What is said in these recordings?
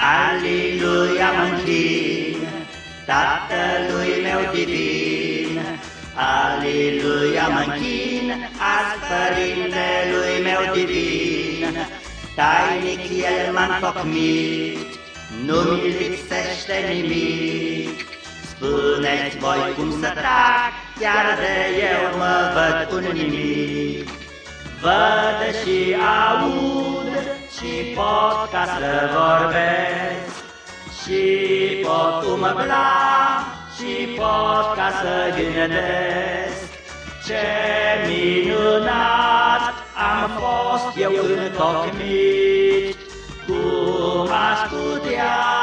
Aliluia mă închin, Tatălui meu divin, Aliluia mă închin, azi Părintelui meu divin, Tainic El m-a întocmit, nu-mi lipsește nimic. Spuneți voi cum să trag, chiar de eu mă văd un nimic. Văd și aud și pot ca să vorbesc. Și pot umbla și pot ca să gândesc. Ce minunat am fost eu întocmit Cum aș putea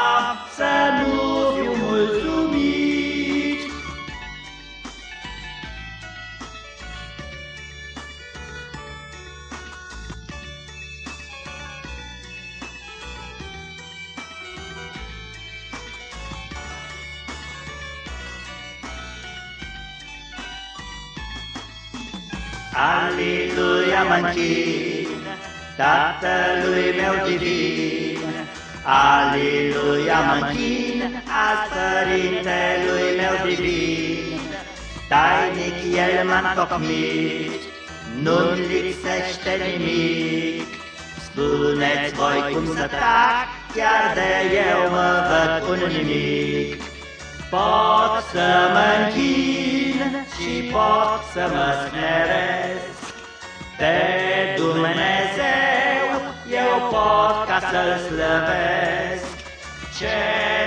Aliluia mă închin, Tatălui meu divin, Aliluia mă închin, azi Părintelui meu divin. Tainic El m-a întocmit, nu-mi lipsește nimic. Spuneți voi cum să tac, chiar de eu mă văd un nimic. Pot să mă închin și pot să mă smeresc. Pe Dumnezeu eu pot ca să-L slăvesc. Ce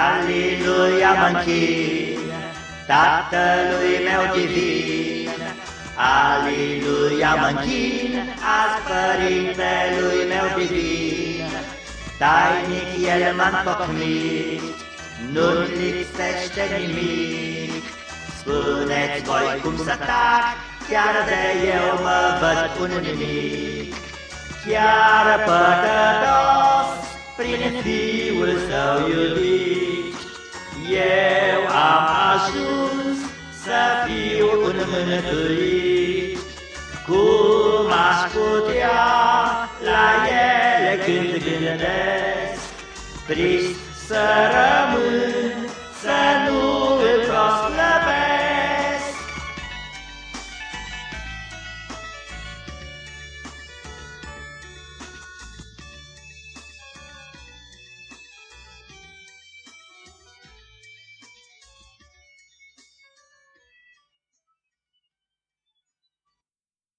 Aliluia mă închin, Tatălui meu divin, Aliluia mă închin, azi Părintelui meu divin. Tainic El m-a întocmit, nu-mi lipsește nimic. Spuneți voi cum să tac, chiar de eu mă văd un nimic. Chiar păcătos, prin Fiul Său iubit, să fiu un mântuit. Cum aș putea la ele când gândesc, Trist să